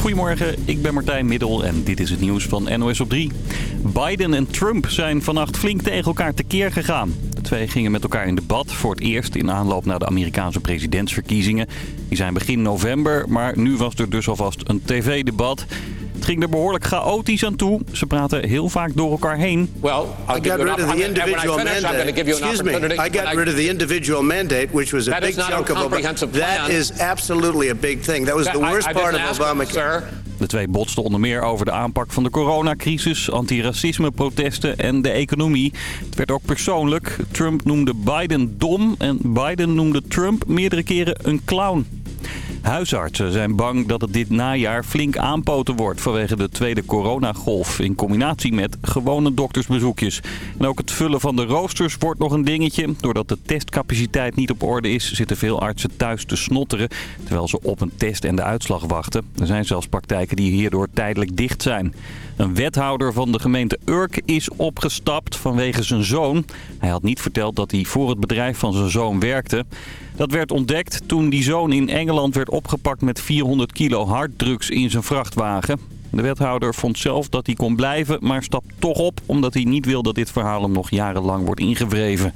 Goedemorgen, ik ben Martijn Middel en dit is het nieuws van NOS op 3. Biden en Trump zijn vannacht flink tegen elkaar tekeer gegaan. De twee gingen met elkaar in debat voor het eerst in aanloop naar de Amerikaanse presidentsverkiezingen. Die zijn begin november, maar nu was er dus alvast een tv-debat. Het ging er behoorlijk chaotisch aan toe. Ze praten heel vaak door elkaar heen. Well, I'll I got rid of the individual mandate. Excuse me. I got rid of the individual mandate, which was a big chunk of Obama. comprehensive plan. That is absolutely a big thing. That was the worst part of Obamacare. Sir. De twee botsten onder meer over de aanpak van de coronacrisis, antiracisme-protesten en de economie. Het werd ook persoonlijk. Trump noemde Biden dom en Biden noemde Trump meerdere keren een clown. Huisartsen zijn bang dat het dit najaar flink aanpoten wordt vanwege de tweede coronagolf in combinatie met gewone doktersbezoekjes. En ook het vullen van de roosters wordt nog een dingetje. Doordat de testcapaciteit niet op orde is, zitten veel artsen thuis te snotteren terwijl ze op een test en de uitslag wachten. Er zijn zelfs praktijken die hierdoor tijdelijk dicht zijn. Een wethouder van de gemeente Urk is opgestapt vanwege zijn zoon. Hij had niet verteld dat hij voor het bedrijf van zijn zoon werkte. Dat werd ontdekt toen die zoon in Engeland werd opgepakt met 400 kilo harddrugs in zijn vrachtwagen. De wethouder vond zelf dat hij kon blijven, maar stapt toch op omdat hij niet wil dat dit verhaal hem nog jarenlang wordt ingewreven.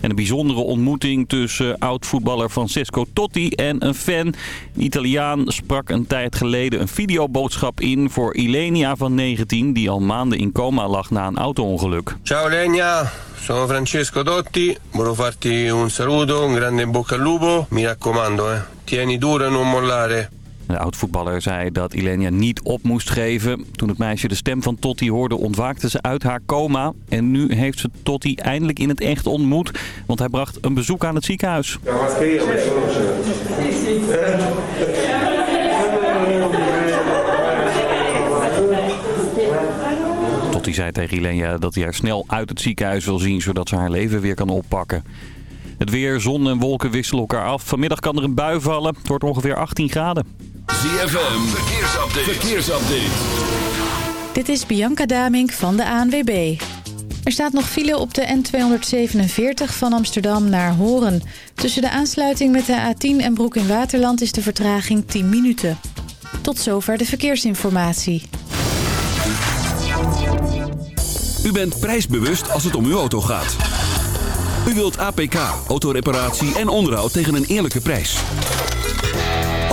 En een bijzondere ontmoeting tussen oud-voetballer Francesco Totti en een fan. De Italiaan sprak een tijd geleden een videoboodschap in voor Ilenia van 19... die al maanden in coma lag na een auto-ongeluk. Ciao Legna, sono Francesco Dotti, volevo farti un saluto, un grande in bocca al lupo. Mi raccomando, eh, tieni duro e non mollare. De oud-voetballer zei dat Ilenia niet op moest geven. Toen het meisje de stem van Totti hoorde ontwaakte ze uit haar coma. En nu heeft ze Totti eindelijk in het echt ontmoet. Want hij bracht een bezoek aan het ziekenhuis. Totti zei tegen Ilenia dat hij haar snel uit het ziekenhuis wil zien... zodat ze haar leven weer kan oppakken. Het weer, zon en wolken wisselen elkaar af. Vanmiddag kan er een bui vallen. Het wordt ongeveer 18 graden. ZFM, verkeersupdate. verkeersupdate. Dit is Bianca Damink van de ANWB. Er staat nog file op de N247 van Amsterdam naar Horen. Tussen de aansluiting met de A10 en Broek in Waterland is de vertraging 10 minuten. Tot zover de verkeersinformatie. U bent prijsbewust als het om uw auto gaat. U wilt APK, autoreparatie en onderhoud tegen een eerlijke prijs.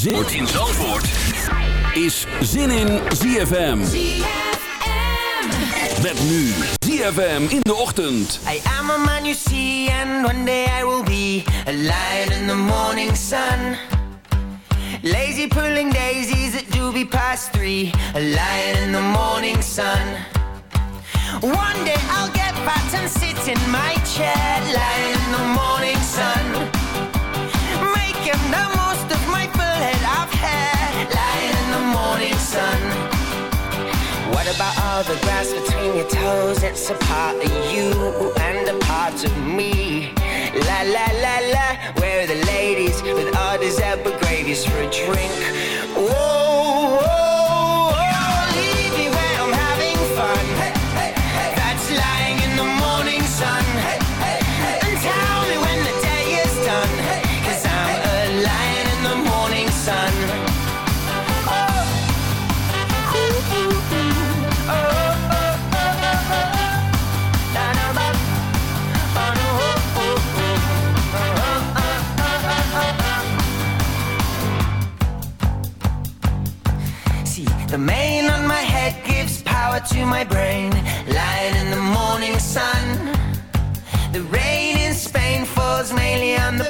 Zin in Zandvoort is Zin in ZFM. Met nu ZFM in de ochtend. I am a man you see, and one day I will be a lion in the morning sun. Lazy pulling daisies at doobie past three, a lion in the morning sun. One day I'll get fat and sit in my chair, lying in the morning sun. Making the most of of hair, lying in the morning sun. What about all the grass between your toes? It's a part of you and a part of me. La la la la, where are the ladies with all these ever gravies for a drink? Whoa, The mane on my head gives power to my brain. Lying in the morning sun. The rain in Spain falls mainly on the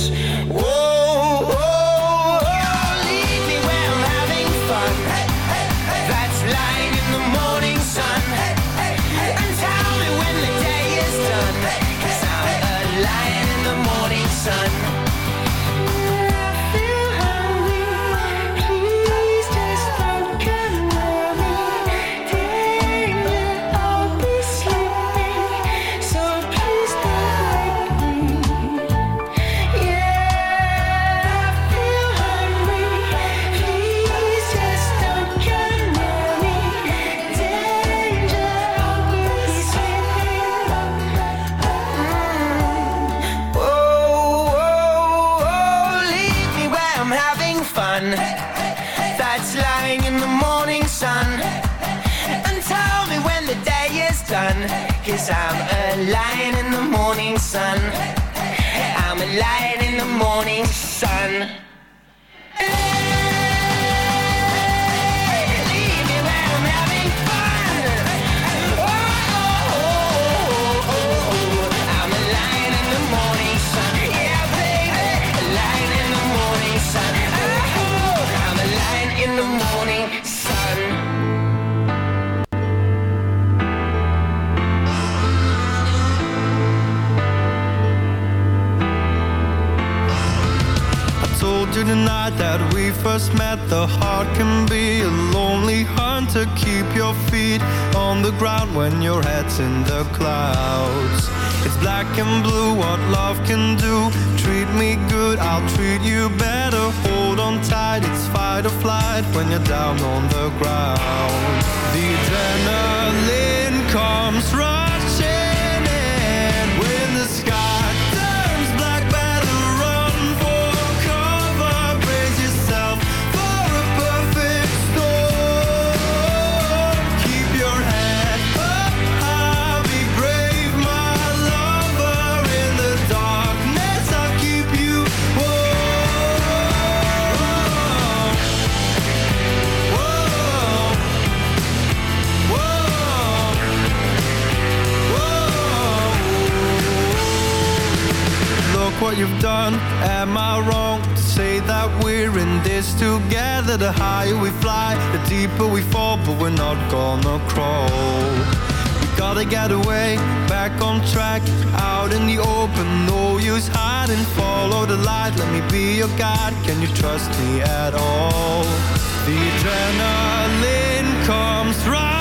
la night that we first met The heart can be a lonely hunter Keep your feet on the ground when your head's in the clouds. It's black and blue what love can do. Treat me good, I'll treat you better. Hold on tight, it's fight or flight When you're down on the ground. The adrenaline comes rushing what you've done, am I wrong to say that we're in this together? The higher we fly, the deeper we fall, but we're not gonna crawl. We gotta get away, back on track, out in the open, no use hiding. Follow the light, let me be your guide. Can you trust me at all? The adrenaline comes rushing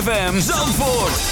FM Zandvoort.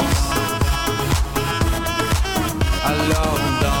alone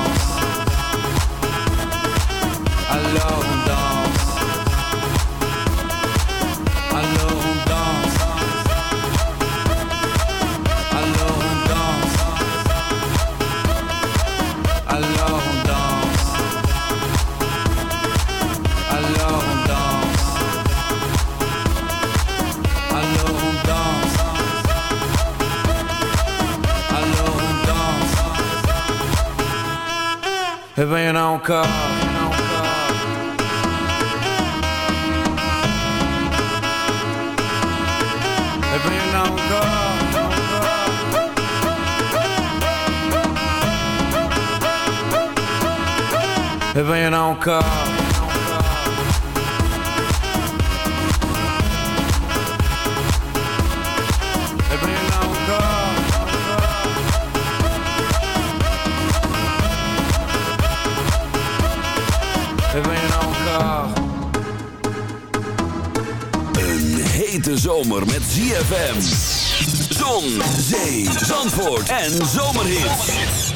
Encore. Y'en a encore. Y'en a encore. Hete zomer met ZFM. Zon, zee, zandvoort en zomerhit.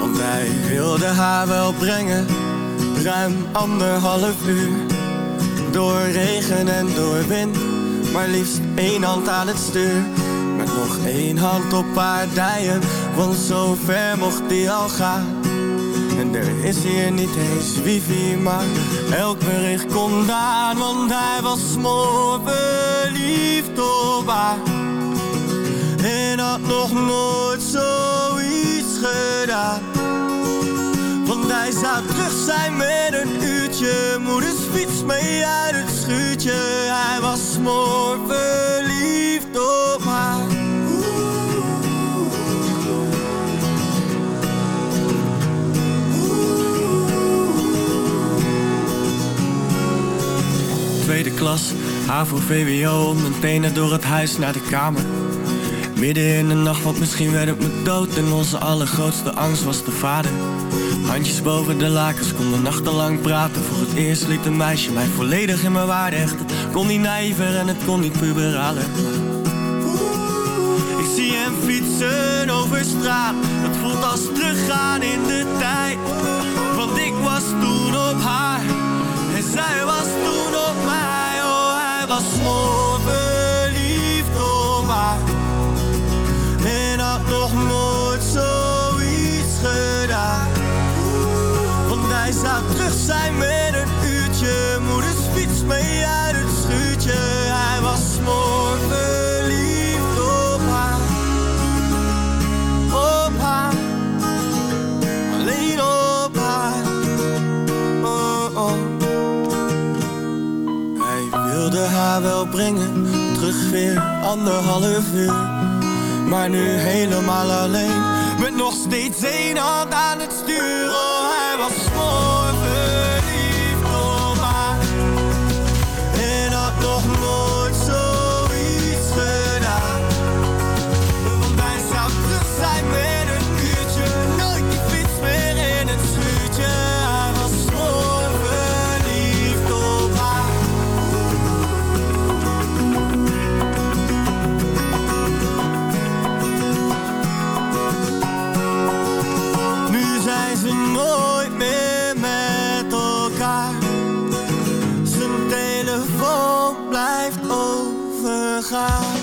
Want wij wilden haar wel brengen, ruim anderhalf uur. Door regen en door wind, maar liefst één hand aan het stuur. Met nog één hand op haar dijen, want zo ver mocht die al gaan. En er is hier niet eens wifi, maar elk bericht komt aan. Want hij was smoor verliefd op haar. En had nog nooit zoiets gedaan. Want hij zou terug zijn met een uurtje. Moeders fiets mee uit het schuurtje. Hij was smoor verliefd Tweede klas, HAVO, VWO, mijn tenen door het huis naar de kamer. Midden in de nacht, want misschien werd het me dood. En onze allergrootste angst was de vader. Handjes boven de lakens, konden nachtenlang praten. Voor het eerst liet een meisje mij volledig in mijn waarde hechten. Kon niet naïver en het kon niet puberalen. Ik zie hem fietsen over straat. Het voelt als teruggaan in de tijd. Want ik was toen op haar. En zij was toen was mooi verliefd op haar. En had nog nooit zoiets gedaan. Want hij zou terug zijn met een uurtje. Moeders fiets mee uit het schuurtje. Hij was mooi wilde haar wel brengen. Terug weer anderhalf uur. Maar nu helemaal alleen Met nog steeds één hand aan het stuur gaan.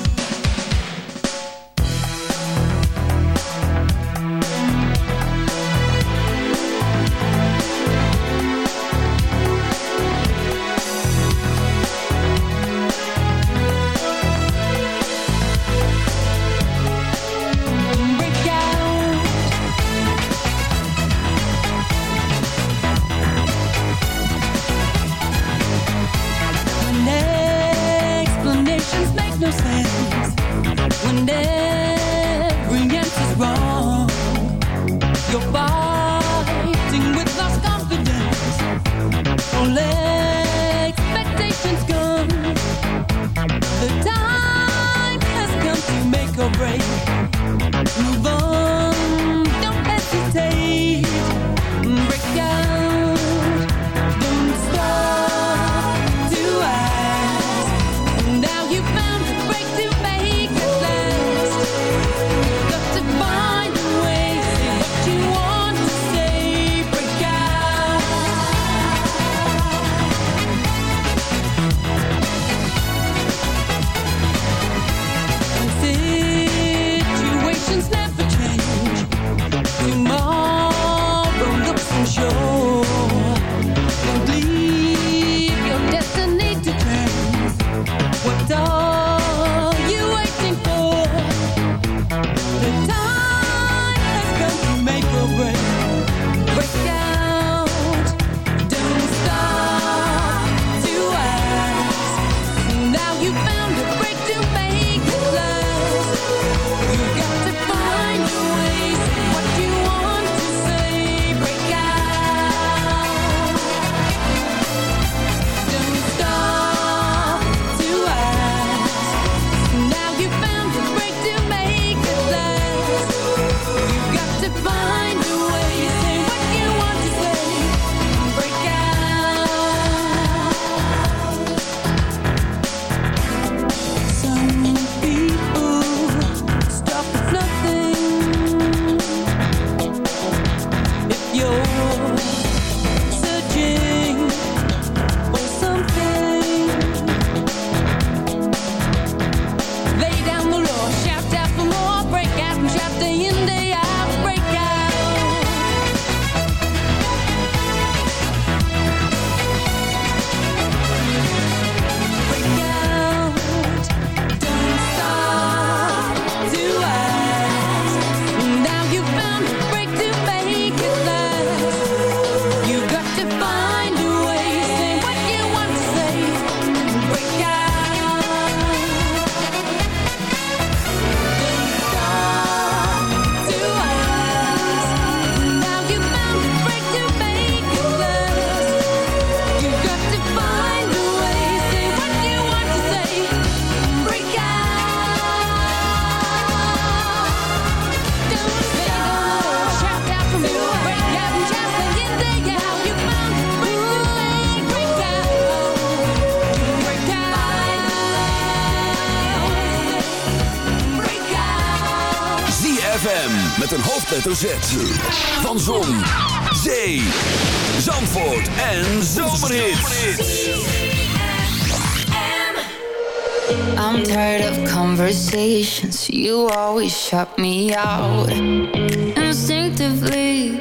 I'm tired of conversations. You always shut me out. Instinctively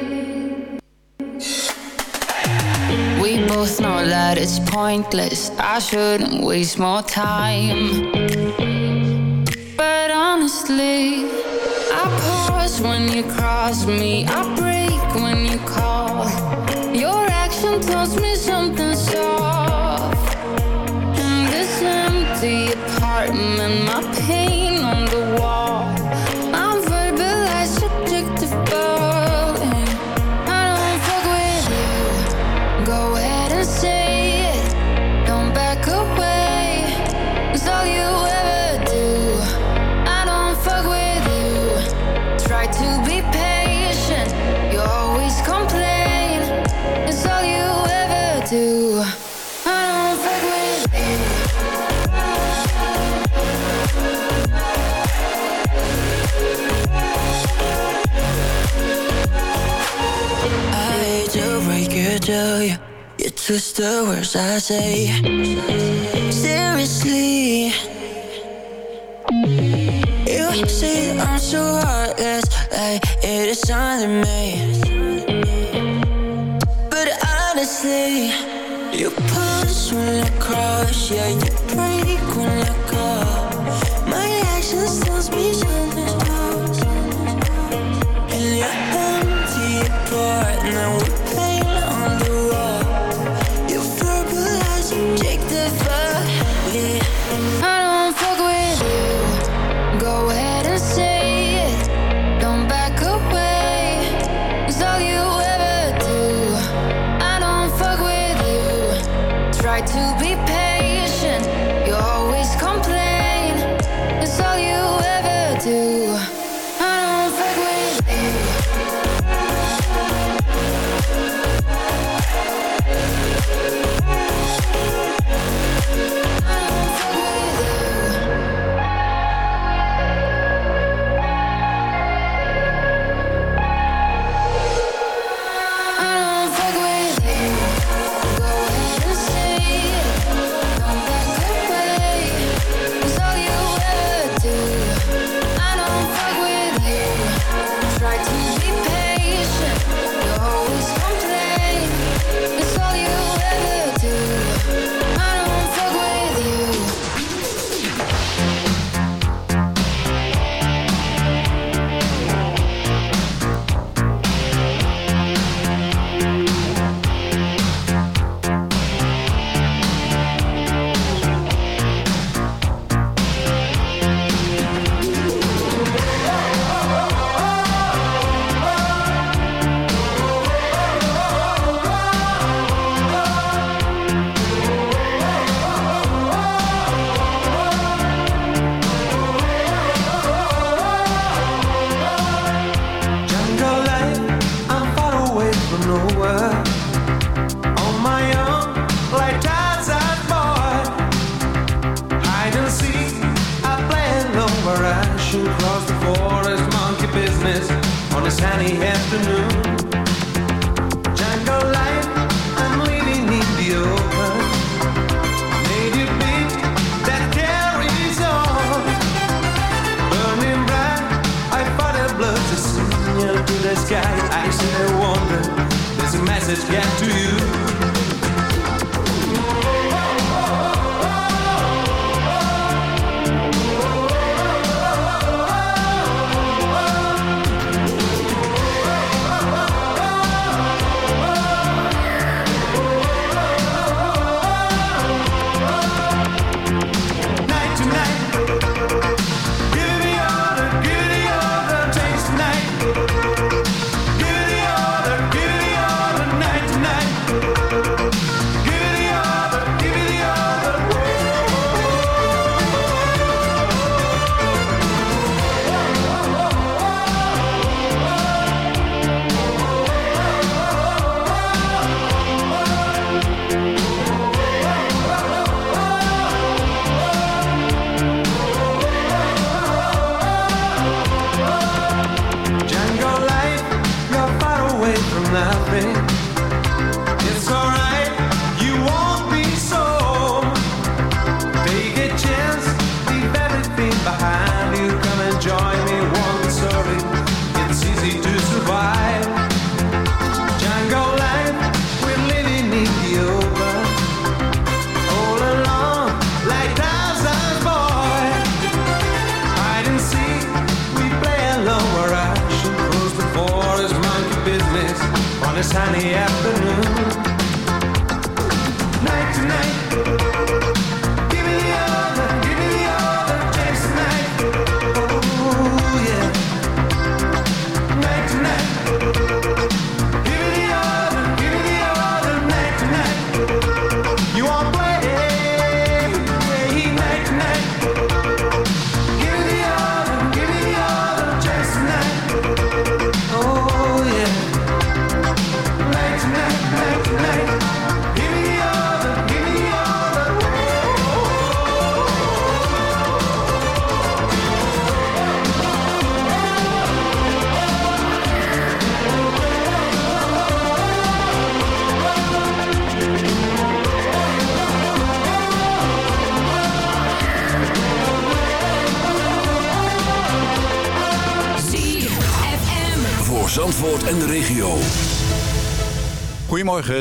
We both know that it's pointless. I shouldn't waste more time. But honestly I pause when you cross me. I break apartment, my twist the words I say. Seriously, you see, I'm so heartless, like it is under me. But honestly, you push when I crush, yeah, you break when I call. My actions tells me something's wrong, and you're empty, apart. do.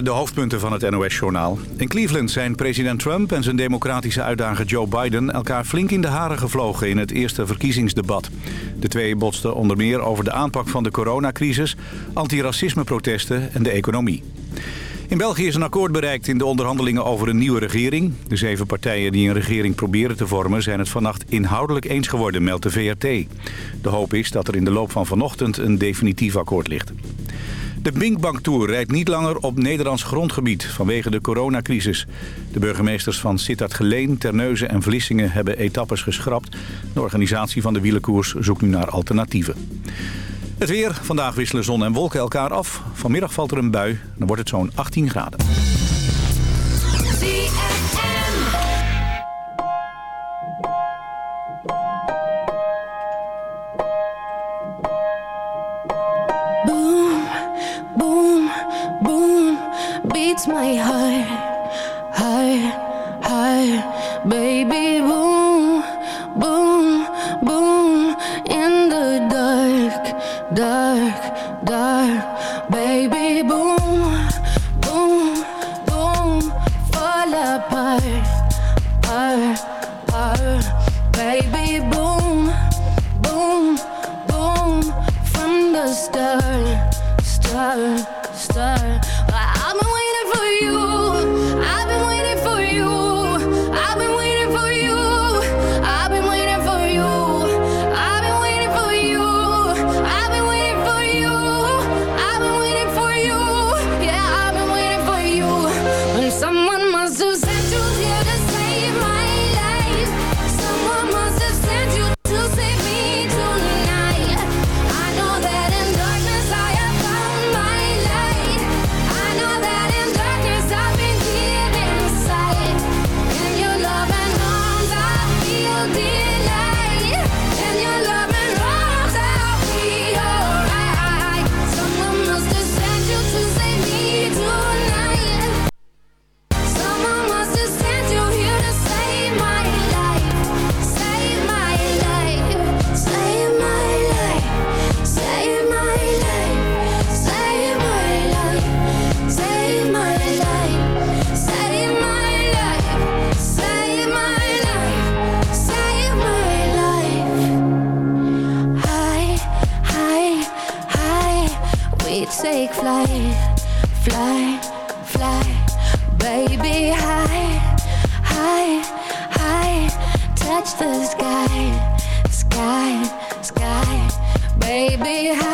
De hoofdpunten van het NOS-journaal. In Cleveland zijn president Trump en zijn democratische uitdager Joe Biden... elkaar flink in de haren gevlogen in het eerste verkiezingsdebat. De twee botsten onder meer over de aanpak van de coronacrisis... antiracismeprotesten en de economie. In België is een akkoord bereikt in de onderhandelingen over een nieuwe regering. De zeven partijen die een regering proberen te vormen... zijn het vannacht inhoudelijk eens geworden, meldt de VRT. De hoop is dat er in de loop van vanochtend een definitief akkoord ligt. De Binkbank Tour rijdt niet langer op Nederlands grondgebied vanwege de coronacrisis. De burgemeesters van Sittard Geleen, Terneuzen en Vlissingen hebben etappes geschrapt. De organisatie van de wielenkoers zoekt nu naar alternatieven. Het weer. Vandaag wisselen zon en wolken elkaar af. Vanmiddag valt er een bui. Dan wordt het zo'n 18 graden. Beats my heart, heart, heart, baby. Boom, boom, boom, in the dark, dark, dark, sky, baby.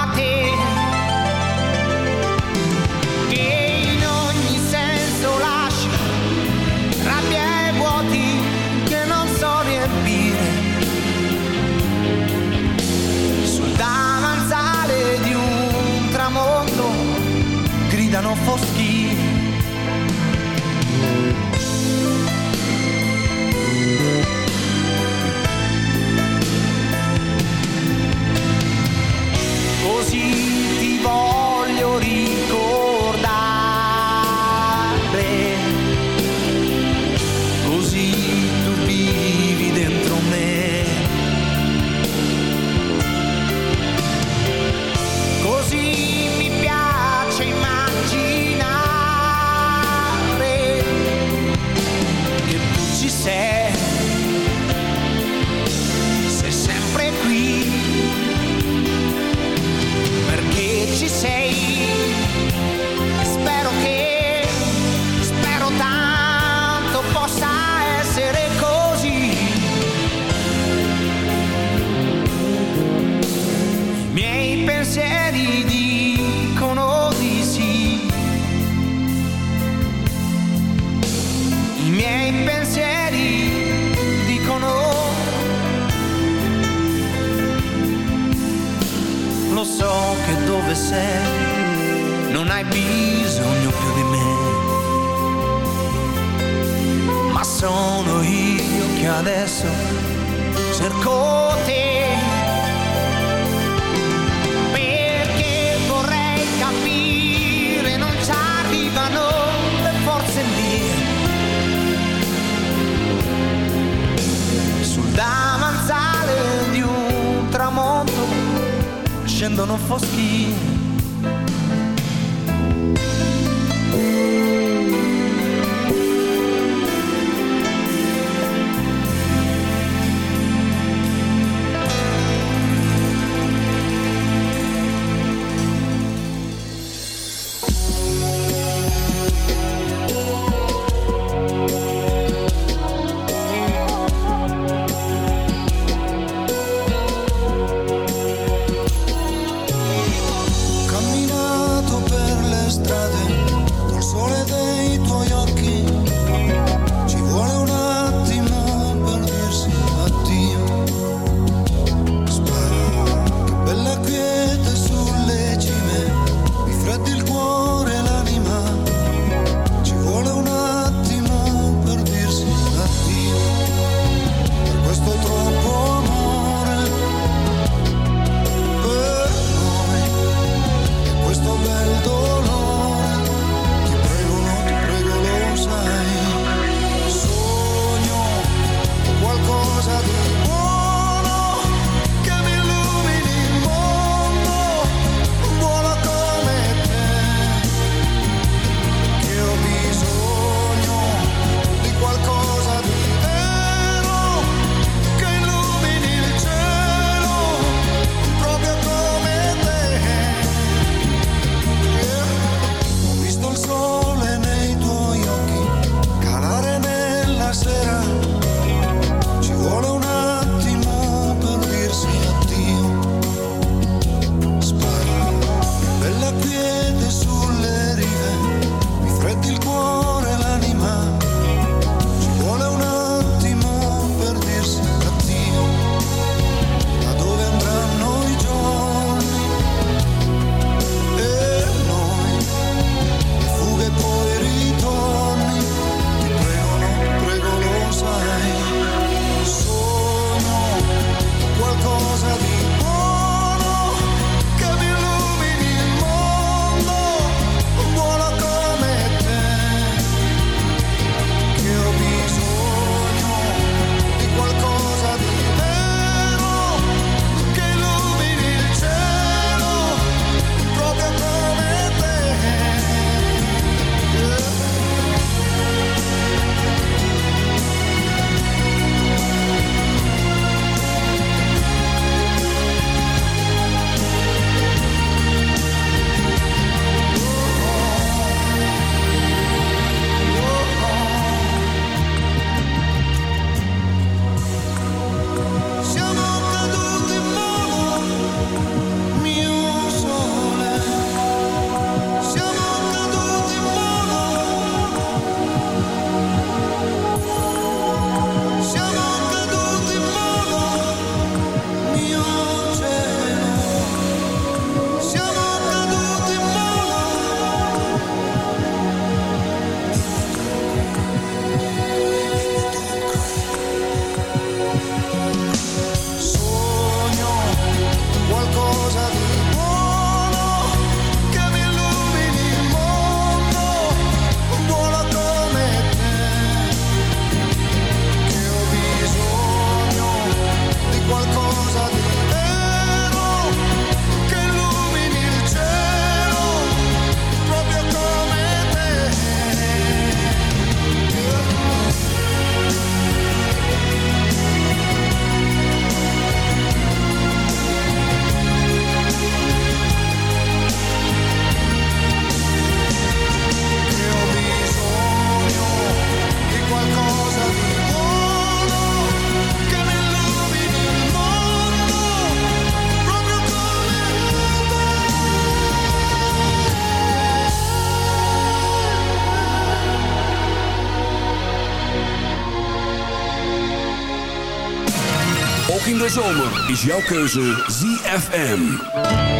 is jouw keuze ZFM.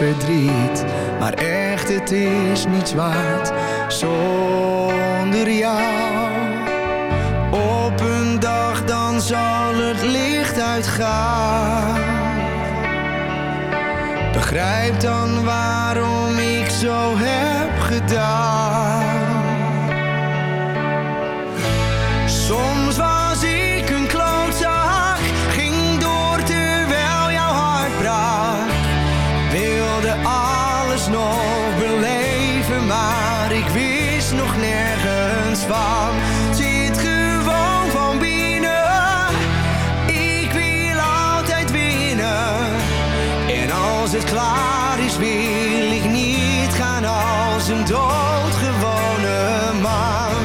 verdriet. Maar echt, het is niets waard zonder jou. Op een dag dan zal het licht uitgaan. Begrijp dan het klaar is wil ik niet gaan als een doodgewone man.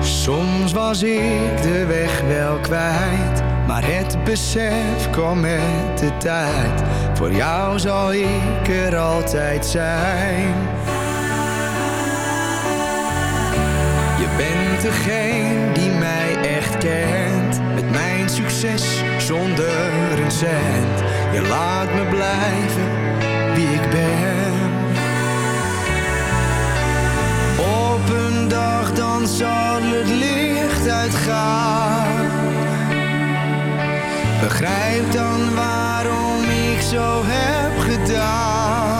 Soms was ik de weg wel kwijt, maar het besef kwam met de tijd. Voor jou zal ik er altijd zijn. Je bent degene succes zonder een cent. Je laat me blijven wie ik ben. Op een dag dan zal het licht uitgaan. Begrijp dan waarom ik zo heb gedaan.